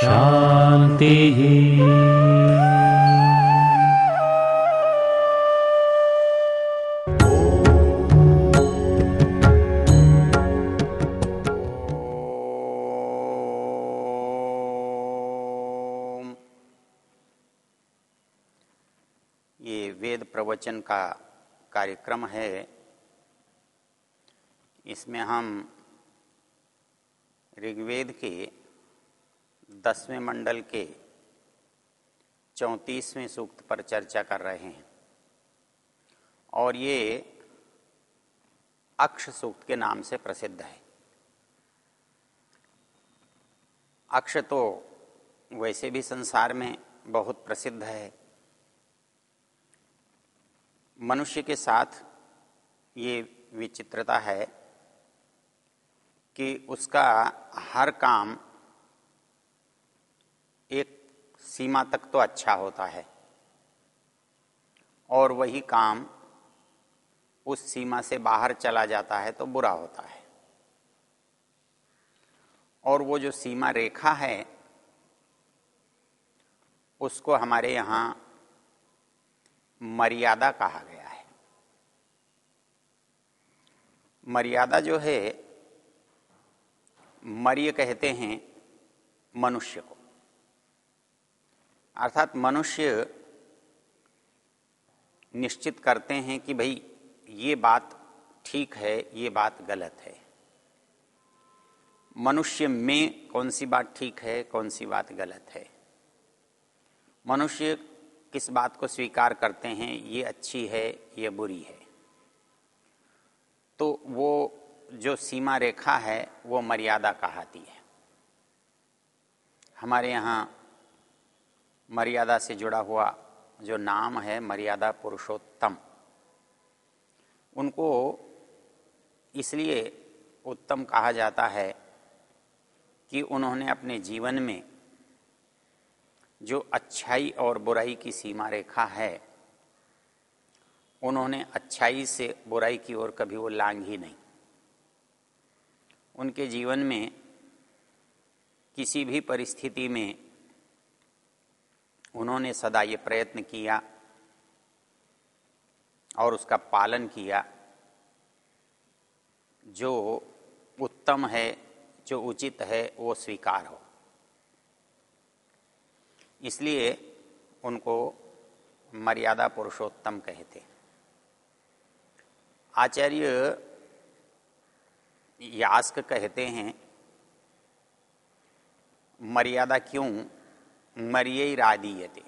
शांति ओम। ये वेद प्रवचन का कार्यक्रम है इसमें हम ऋग्वेद के दसवें मंडल के चौंतीसवें सूक्त पर चर्चा कर रहे हैं। और ये अक्ष सूक्त के नाम से प्रसिद्ध है। अक्ष तो वैसे भी संसार में बहुत प्रसिद्ध है। मनुष्य के साथ ये विचित्रता है कि उसका हर काम एक सीमा तक तो अच्छा होता है। और वही काम उस सीमा से बाहर चला जाता है तो बुरा होता है। और वो जो सीमा रेखा है, उसको हमारे यहाँ मर्यादा कहा गया है। मर्यादा जो है मर्य कहते हैं मनुष्य को। अर्थात मनुष्य निश्चित करते हैं कि भाई, ये बात ठीक है, ये बात गलत है। मनुष्य में कौन सी बात ठीक है, कौन सी बात गलत है? मनुष्य किस बात को स्वीकार करते हैं, ये अच्छी है, ये बुरी है? तो वो जो सीमा रेखा है, वो मर्यादा कहाती है। हमारे यहाँ मर्यादा से जुड़ा हुआ जो नाम है, मर्यादा पुरुषोत्तम, उनको इसलिए उत्तम कहा जाता है कि उन्होंने अपने जीवन में जो अच्छाई और बुराई की सीमा रेखा है, उन्होंने अच्छाई से बुराई की ओर कभी वो लांग ही नहीं। उनके जीवन में किसी भी परिस्थिति में उन्होंने सदा ये प्रयत्न किया और उसका पालन किया। जो उत्तम है, जो उचित है, वो स्वीकार हो। इसलिए उनको मर्यादा पुरुषोत्तम कहते आचार्य यास्क कहते हैं, मर्यादा क्यों? मर्यरादीयते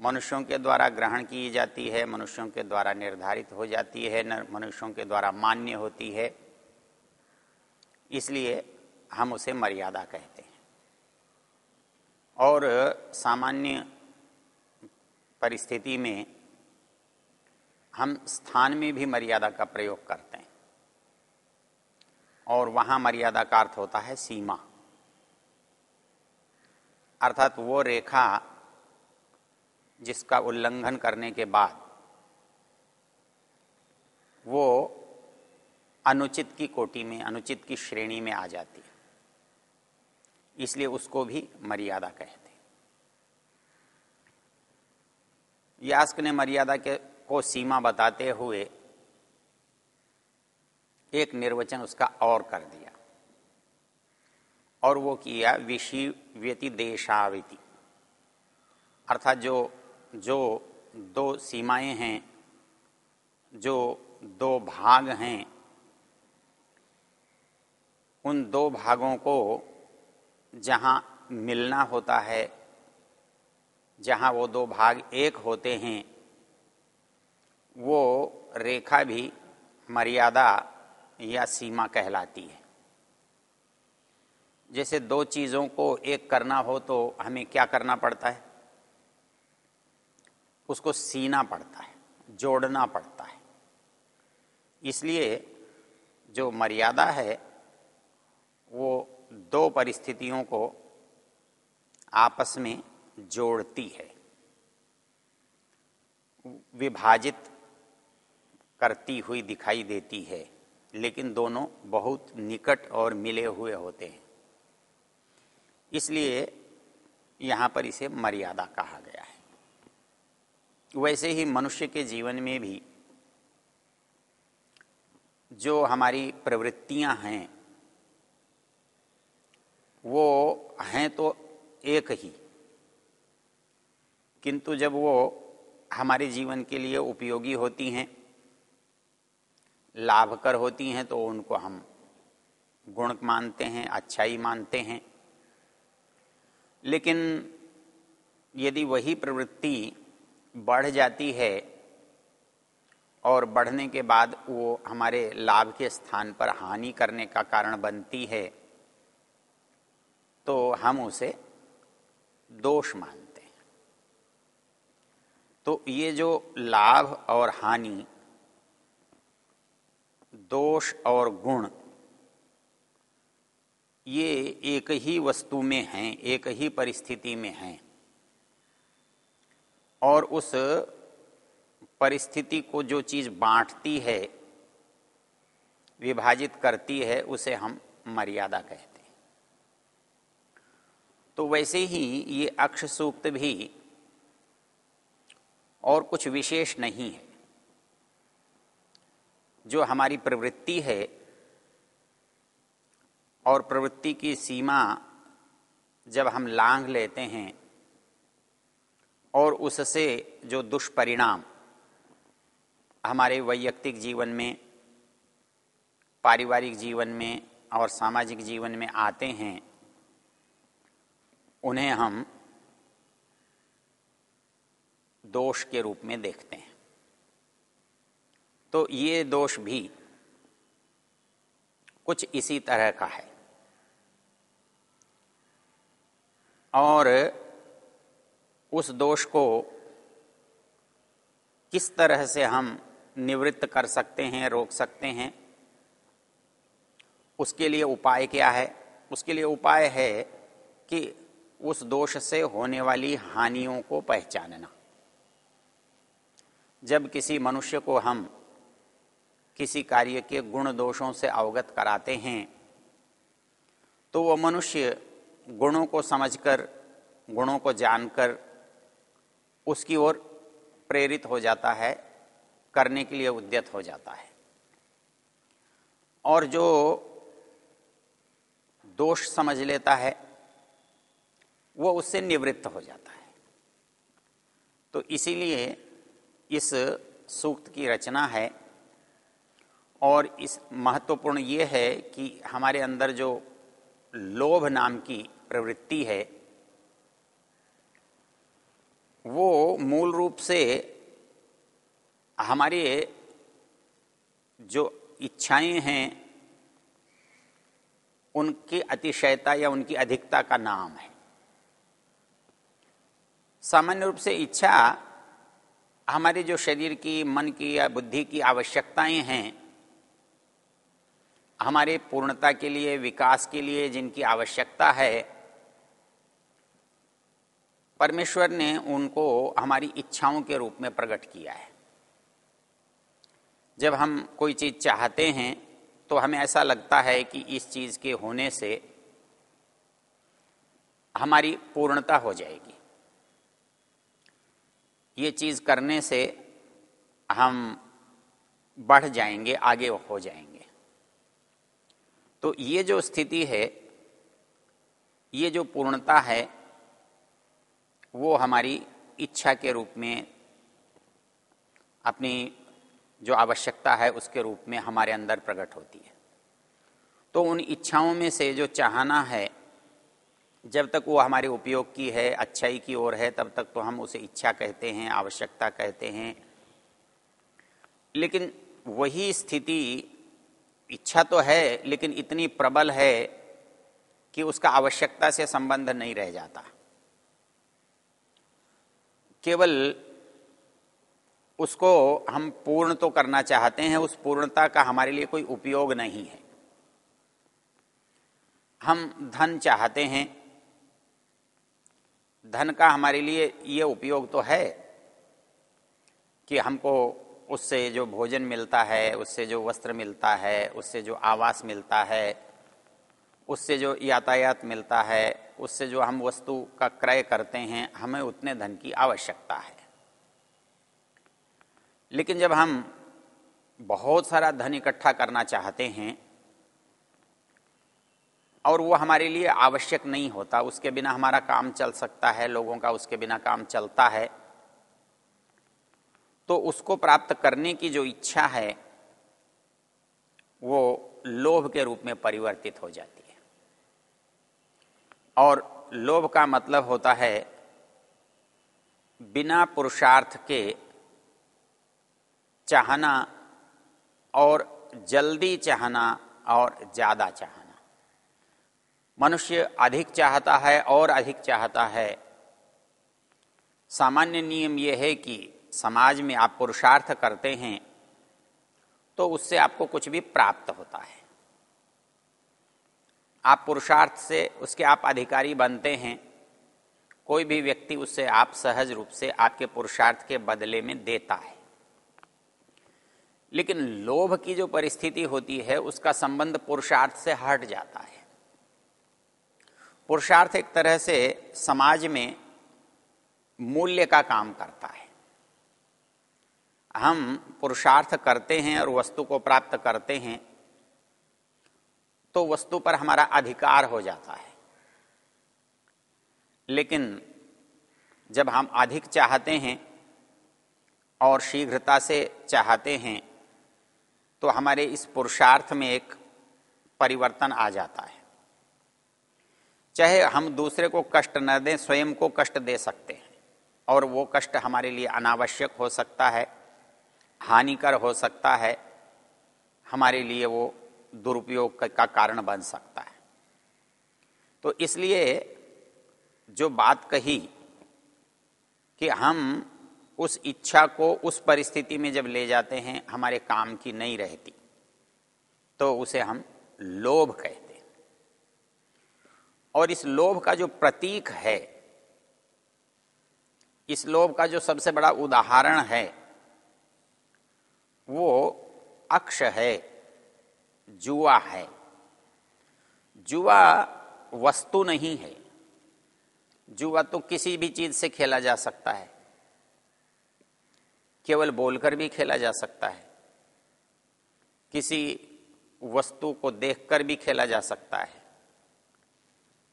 मनुष्यों के द्वारा ग्रहण की जाती है, मनुष्यों के द्वारा निर्धारित हो जाती है, न, मनुष्यों के द्वारा मान्य होती है। इसलिए हम उसे मर्यादा कहते हैं। और सामान्य परिस्थिति में हम स्थान में भी मर्यादा का प्रयोग करते हैं। और वहाँ मर्यादा का अर्थ होता है सीमा। अर्थात वो रेखा जिसका उल्लंघन करने के बाद वो अनुचित की कोटि में, अनुचित की श्रेणी में आ जाती है। इसलिए उसको भी मर्यादा कहते यास्क ने मर्यादा के, को सीमा बताते हुए एक निर्वचन उसका और कर दिया। और वो किया विषि व्यति देशाविति। अर्थात जो जो दो सीमाएँ हैं, जो दो भाग हैं, उन दो भागों को जहाँ मिलना होता है, जहाँ वो दो भाग एक होते हैं, वो रेखा भी मर्यादा या सीमा कहलाती है। जैसे दो चीज़ों को एक करना हो तो हमें क्या करना पड़ता है? उसको सीना पड़ता है, जोड़ना पड़ता है। इसलिए जो मर्यादा है, वो दो परिस्थितियों को आपस में जोड़ती है। विभाजित करती हुई दिखाई देती है। लेकिन दोनों बहुत निकट और मिले हुए होते हैं। इसलिए यहाँ पर इसे मर्यादा कहा गया है। वैसे ही मनुष्य के जीवन में भी जो हमारी प्रवृत्तियाँ हैं, वो हैं तो एक ही। किंतु जब वो हमारे जीवन के लिए उपयोगी होती हैं लाभकर होती हैं तो उनको हम गुण मानते हैं, अच्छाई मानते हैं। लेकिन यदि वही प्रवृत्ति बढ़ जाती है और बढ़ने के बाद वो हमारे लाभ के स्थान पर हानि करने का कारण बनती है तो हम उसे दोष मानते हैं। तो ये जो लाभ और हानि दोष और गुण। ये एक ही वस्तु में हैं, एक ही परिस्थिति में हैं। और उस परिस्थिति को जो चीज़ बांटती है, विभाजित करती है, उसे हम मर्यादा कहते हैं। तो वैसे ही ये अक्ष सूक्त भी और कुछ विशेष नहीं है। जो हमारी प्रवृत्ति है और प्रवृत्ति की सीमा जब हम लांघ लेते हैं और उससे जो दुष्परिणाम हमारे वैयक्तिक जीवन में, पारिवारिक जीवन में और सामाजिक जीवन में आते हैं, उन्हें हम दोष के रूप में देखते हैं। तो ये दोष भी कुछ इसी तरह का है। और उस दोष को किस तरह से हम निवृत्त कर सकते हैं, रोक सकते हैं, उसके लिए उपाय क्या है? उसके लिए उपाय है कि उस दोष से होने वाली हानियों को पहचानना। जब किसी मनुष्य को हम किसी कार्य के गुण दोषों से अवगत कराते हैं। तो वह मनुष्य गुणों को समझकर, गुणों को जानकर उसकी ओर प्रेरित हो जाता है, करने के लिए उद्यत हो जाता है। और जो दोष समझ लेता है, वो उससे निवृत्त हो जाता है। तो इसीलिए इस सूक्त की रचना है और इस महत्वपूर्ण ये है कि हमारे अंदर जो लोभ नाम की प्रवृत्ति है, वो मूल रूप से हमारे जो इच्छाएँ हैं, उनकी अतिशयता या उनकी अधिकता का नाम है। सामान्य रूप से इच्छा हमारे जो शरीर की, मन की या बुद्धि की आवश्यकताएँ हैं हमारे पूर्णता के लिए, विकास के लिए जिनकी आवश्यकता है, परमेश्वर ने उनको हमारी इच्छाओं के रूप में प्रकट किया है। जब हम कोई चीज़ चाहते हैं तो हमें ऐसा लगता है कि इस चीज़ के होने से हमारी पूर्णता हो जाएगी। ये चीज़ करने से हम बढ़ जाएँगे, आगे हो जाएँगे। तो ये जो स्थिति है, ये जो पूर्णता है, वो हमारी इच्छा के रूप में, अपनी जो आवश्यकता है उसके रूप में हमारे अंदर प्रकट होती है। तो उन इच्छाओं में से जो चाहना है, जब तक वो हमारे उपयोग की है, अच्छाई की ओर है, तब तक तो हम उसे इच्छा कहते हैं, आवश्यकता कहते हैं। लेकिन वही स्थिति इच्छा तो है, लेकिन इतनी प्रबल है कि उसका आवश्यकता से संबंध नहीं रह जाता। केवल उसको हम पूर्ण तो करना चाहते हैं, उस पूर्णता का हमारे लिए कोई उपयोग नहीं है। हम धन चाहते हैं। धन का हमारे लिए ये उपयोग तो है कि हमको उससे जो भोजन मिलता है, उससे जो वस्त्र मिलता है, उससे जो आवास मिलता है, उससे जो यातायात मिलता है, उससे जो हम वस्तु का क्रय करते हैं, हमें उतने धन की आवश्यकता है। लेकिन जब हम बहुत सारा धन इकट्ठा करना चाहते हैं और वो हमारे लिए आवश्यक नहीं होता, उसके बिना हमारा काम चल सकता है, लोगों का उसके बिना काम चलता है तो उसको प्राप्त करने की जो इच्छा है, वो लोभ के रूप में परिवर्तित हो जाती है। और लोभ का मतलब होता है, बिना पुरुषार्थ के चाहना और जल्दी चाहना और ज़्यादा चाहना। मनुष्य अधिक चाहता है और अधिक चाहता है। सामान्य नियम यह है कि समाज में आप पुरुषार्थ करते हैं तो उससे आपको कुछ भी प्राप्त होता है। आप पुरुषार्थ से उसके आप अधिकारी बनते हैं, कोई भी व्यक्ति उससे आप सहज रूप से आपके पुरुषार्थ के बदले में देता है। लेकिन लोभ की जो परिस्थिति होती है, उसका संबंध पुरुषार्थ से हट जाता है। पुरुषार्थ एक तरह से समाज में मूल्य का काम करता है। हम पुरुषार्थ करते हैं और वस्तु को प्राप्त करते हैं तो वस्तु पर हमारा अधिकार हो जाता है। लेकिन जब हम अधिक चाहते हैं और शीघ्रता से चाहते हैं तो हमारे इस पुरुषार्थ में एक परिवर्तन आ जाता है। चाहे हम दूसरे को कष्ट न दें, स्वयं को कष्ट दे सकते हैं और वो कष्ट हमारे लिए अनावश्यक हो सकता है। हानिकर हो सकता है, हमारे लिए वो दुरुपयोग का कारण बन सकता है। तो इसलिए जो बात कही कि हम उस इच्छा को उस परिस्थिति में जब ले जाते हैं, हमारे काम की नहीं रहती तो उसे हम लोभ कहते हैं। और इस लोभ का जो प्रतीक है, इस लोभ का जो सबसे बड़ा उदाहरण है वो अक्ष है, जुआ है। जुआ वस्तु नहीं है। जुआ तो किसी भी चीज़ से खेला जा सकता है। केवल बोलकर भी खेला जा सकता है। किसी वस्तु को देखकर भी खेला जा सकता है।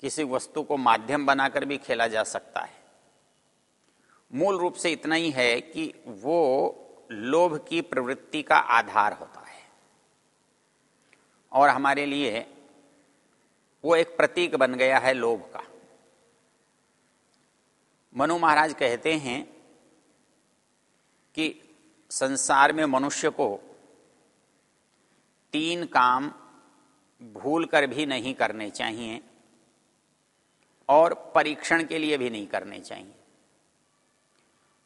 किसी वस्तु को माध्यम बनाकर भी खेला जा सकता है। मूल रूप से इतना ही है कि वो लोभ की प्रवृत्ति का आधार होता है। और हमारे लिए वो एक प्रतीक बन गया है लोभ का। मनु महाराज कहते हैं कि संसार में मनुष्य को तीन काम भूल कर भी नहीं करने चाहिए और परीक्षण के लिए भी नहीं करने चाहिए।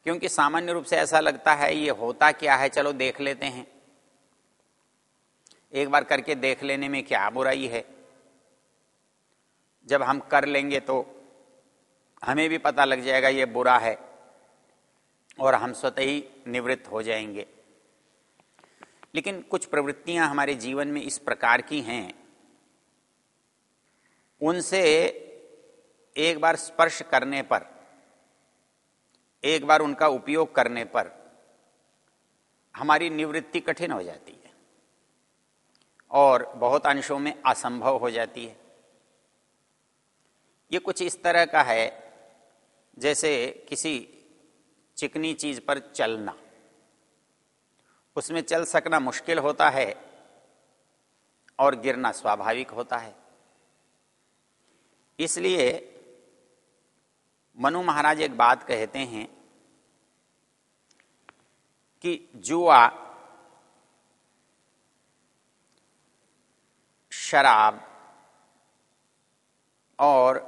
क्योंकि सामान्य रूप से ऐसा लगता है, ये होता क्या है, चलो देख लेते हैं। एक बार करके देख लेने में क्या बुराई है। जब हम कर लेंगे तो हमें भी पता लग जाएगा, ये बुरा है और हम स्वतः ही निवृत्त हो जाएँगे। लेकिन कुछ प्रवृत्तियाँ हमारे जीवन में इस प्रकार की हैं। उनसे एक बार स्पर्श करने पर एक बार उनका उपयोग करने पर हमारी निवृत्ति कठिन हो जाती है और बहुत अंशों में असंभव हो जाती है। ये कुछ इस तरह का है, जैसे किसी चिकनी चीज़ पर चलना। उसमें चल सकना मुश्किल होता है और गिरना स्वाभाविक होता है। इसलिए मनु महाराज एक बात कहते हैं कि जुआ, शराब और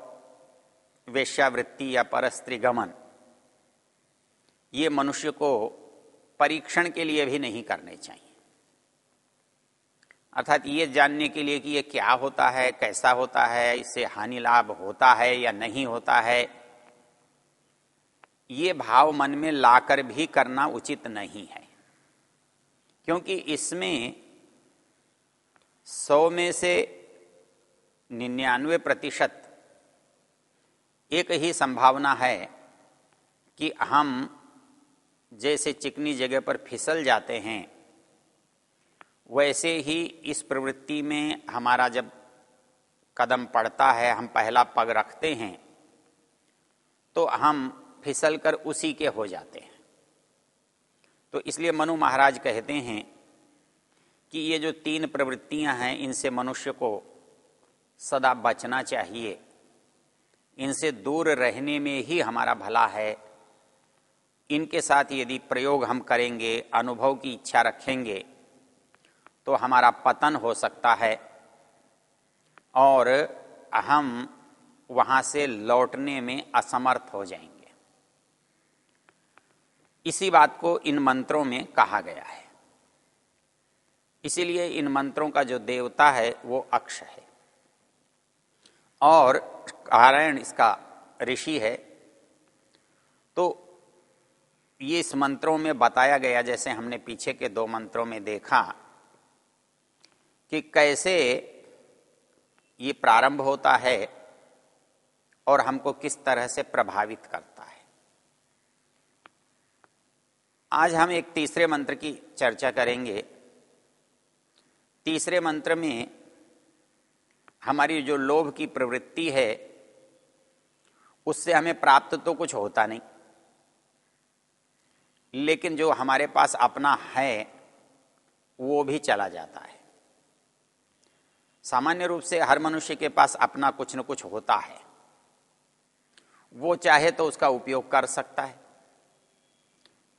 वेश्यावृत्ति या परस्त्री गमन, ये मनुष्य को परीक्षण के लिए भी नहीं करने चाहिए। अर्थात ये जानने के लिए कि ये क्या होता है, कैसा होता है, इससे हानि लाभ होता है या नहीं होता है ये भाव मन में लाकर भी करना उचित नहीं है। क्योंकि इसमें सौ में से निन्यानवे प्रतिशत एक ही संभावना है कि हम जैसे चिकनी जगह पर फिसल जाते हैं, वैसे ही इस प्रवृत्ति में हमारा जब कदम पड़ता है, हम पहला पग रखते हैं तो हम फिसल कर उसी के हो जाते हैं। तो इसलिए मनु महाराज कहते हैं कि ये जो तीन प्रवृत्तियाँ हैं, इनसे मनुष्य को सदा बचना चाहिए। इनसे दूर रहने में ही हमारा भला है। इनके साथ यदि प्रयोग हम करेंगे, अनुभव की इच्छा रखेंगे तो हमारा पतन हो सकता है और हम वहाँ से लौटने में असमर्थ हो जाएँगे। इसी बात को इन मंत्रों में कहा गया है। इसीलिए इन मंत्रों का जो देवता है, वो अक्ष है। और नारायण इसका ऋषि है। तो ये इस मंत्रों में बताया गया, जैसे हमने पीछे के दो मंत्रों में देखा, कि कैसे ये प्रारंभ होता है और हमको किस तरह से प्रभावित करता है आज हम एक तीसरे मंत्र की चर्चा करेंगे। तीसरे मंत्र में हमारी जो लोभ की प्रवृत्ति है, उससे हमें प्राप्त तो कुछ होता नहीं। लेकिन जो हमारे पास अपना है, वो भी चला जाता है। सामान्य रूप से हर मनुष्य के पास अपना कुछ न कुछ होता है। वो चाहे तो उसका उपयोग कर सकता है।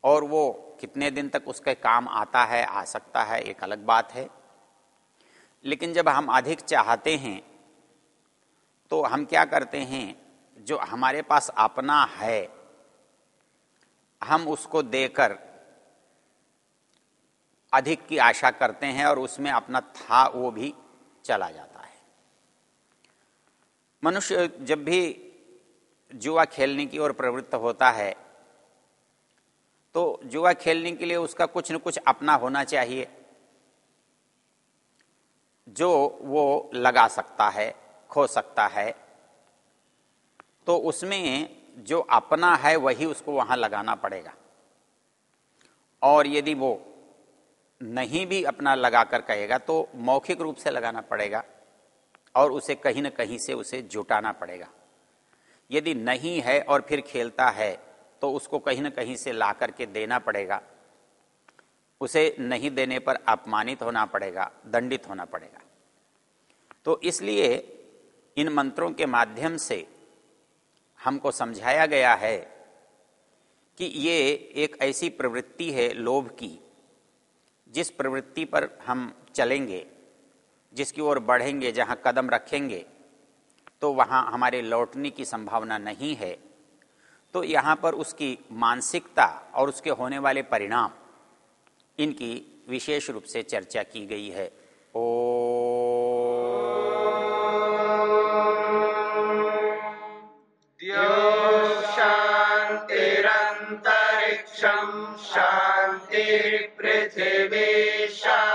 और वो कितने दिन तक उसके काम आता है, आ सकता है, एक अलग बात है। लेकिन जब हम अधिक चाहते हैं तो हम क्या करते हैं, जो हमारे पास अपना है, हम उसको देकर अधिक की आशा करते हैं और उसमें अपना था वो भी चला जाता है। मनुष्य जब भी जुआ खेलने की ओर प्रवृत्त होता है तो जुआ खेलने के लिए उसका कुछ न कुछ अपना होना चाहिए, जो वो लगा सकता है, खो सकता है। तो उसमें जो अपना है वही उसको वहाँ लगाना पड़ेगा। और यदि वो नहीं भी अपना लगाकर कहेगा तो मौखिक रूप से लगाना पड़ेगा और उसे कहीं ना कहीं से उसे जुटाना पड़ेगा। यदि नहीं है और फिर खेलता है तो उसको कहीं ना कहीं से ला करके देना पड़ेगा। उसे नहीं देने पर अपमानित होना पड़ेगा, दंडित होना पड़ेगा। तो इसलिए इन मंत्रों के माध्यम से हमको समझाया गया है कि ये एक ऐसी प्रवृत्ति है लोभ की, जिस प्रवृत्ति पर हम चलेंगे, जिसकी ओर बढ़ेंगे, जहाँ कदम रखेंगे तो वहाँ हमारे लौटने की संभावना नहीं है। तो यहाँ पर उसकी मानसिकता और उसके होने वाले परिणाम इनकी विशेष रूप से चर्चा की गई है। ओ शांतिरंतरिक्षम शांति पृथ्वी शांतिराप